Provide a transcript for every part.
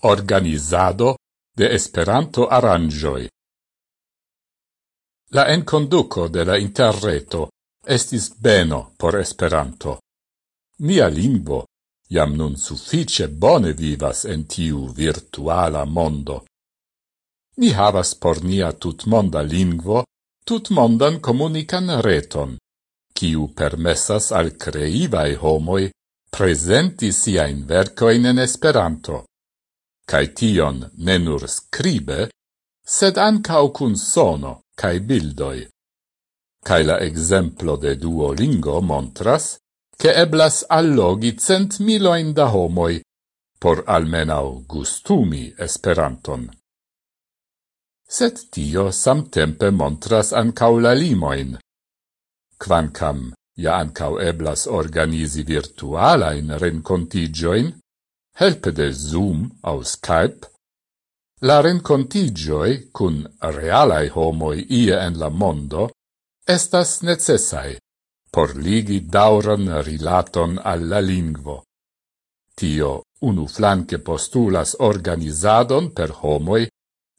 Organizado de Esperanto aranjoi. La enconduco de la interreto estis beno por Esperanto. Nia lingvo jam nun suffice bone vivas en tiu virtuala mondo. Ni havas por nia tutmonda lingvo tutmondan comunican reton, kiu permessas al creivae homoi presenti siajn vercoin en Esperanto cae tion ne nur scribe, sed ancau cun sono cae bildoi. Cae la exemplo de Duolingo montras che eblas allogi cent miloin da homoi por almenau gustumi Esperanton. Sed tio samtempe montras ancau la limoin. Quancam ja ancau eblas organizi virtualain rencontigioin, helpe de Zoom au Skype, la rencontigioi cun realai homoi ie en la mondo estas necessai por ligi dauran rilaton alla lingvo. Tio unu flanque postulas organizadon per homoi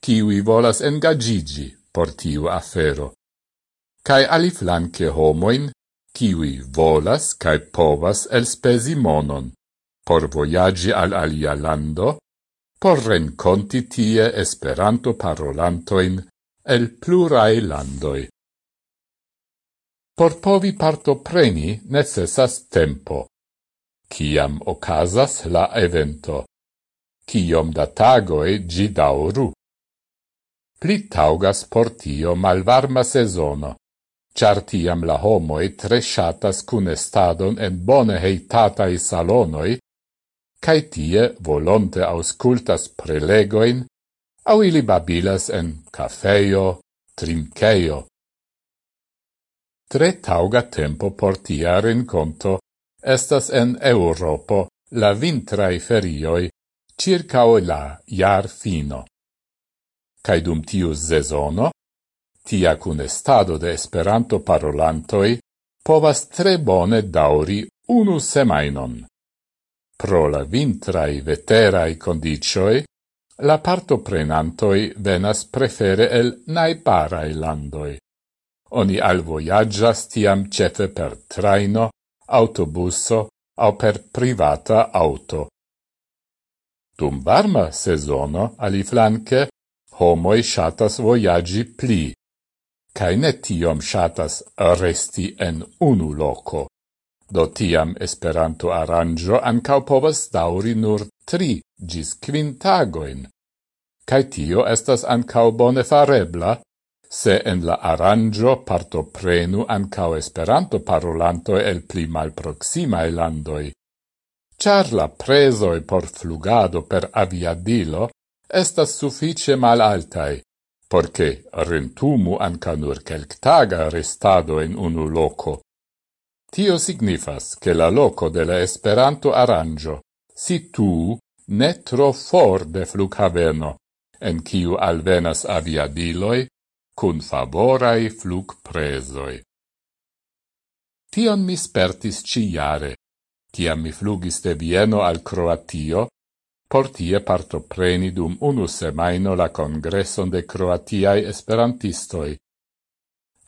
kiwi volas engagigi por tiu afero, cae ali flanque homoin kiwi volas cae povas elspesi monon por voyagi al alia lando, por renconti tie esperanto parolantoin el plurae landoi. Por povi partopreni necessas tempo. Ciam ocasas la evento? Ciom da tagoe gi dauru? Pli taugas por tio malvarma sezono, char tiam la homoe tre shatas cun estadon en bone heitatai salonoi cae tie volonte auscultas prelegoin, au ili babilas en cafeio, trinceio. Tre tauga tempo por tia rinconto estas en Europo la vintrae ferioi circao la iar fino. Cae dum tiu sezono, tia cun estado de Esperanto parolantoi povas tre bone dauri unu semainon. Pro la vintrai veterai condicioi, la partoprenantoi venas prefere el naiparai landoi. Oni alvoiaggias tiam cefe per traino, autobusso au per privata auto. Dum varma sezono, ali flanque, homoi shatas voyagi pli, cae ne tiom shatas resti en unu loco. Do tiam Esperanto aranjo ancau povas dauri nur tri gis quin tagoin. Cai tio estas ancau bone farebla, se en la aranjo partoprenu ancau Esperanto parolanto el pli malproximae landoi. Char la presoi por flugado per aviadilo estas suffice malaltai, porque rentumu anca nur quelctaga restado en unu loco. Tio signifas che la loco de la Esperanto aranjo si tu ne tro for de flughaveno, en kiu alvenas aviadiloi cun favorai flugpresoi. Tion mi spertis ciare, ciam mi flugis de Vieno al Croatio, por tie partopreni dum unu semaino la congresson de Croatiae Esperantistoi,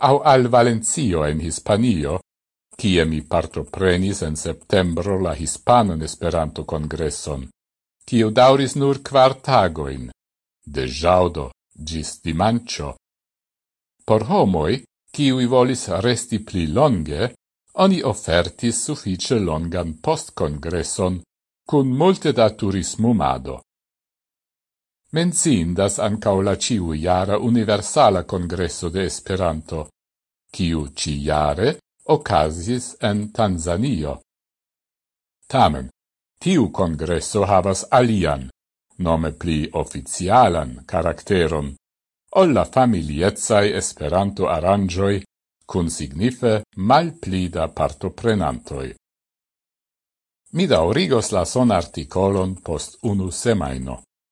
au al Valencio en Hispanio, kie mi partoprenis en septembro la Hispanan Esperanto-Kongreson, kiu dauris nur kvar tagoin, de jaudo gis dimancio. Por homoi, kiui volis resti pli longe, oni offertis suffice longan post-congresson cun multe da turismumado. Menzindas ancau la ciu jara universala congresso de Esperanto, kiu ci jare ocasis en Tanzanio. Tamen, tiu congresso havas alian, nome pli oficialan karakteron, ol la familiezai esperanto aranjoi cun signife mal pli da partoprenantoi. Mi daurigos la son articolon post unu semaino.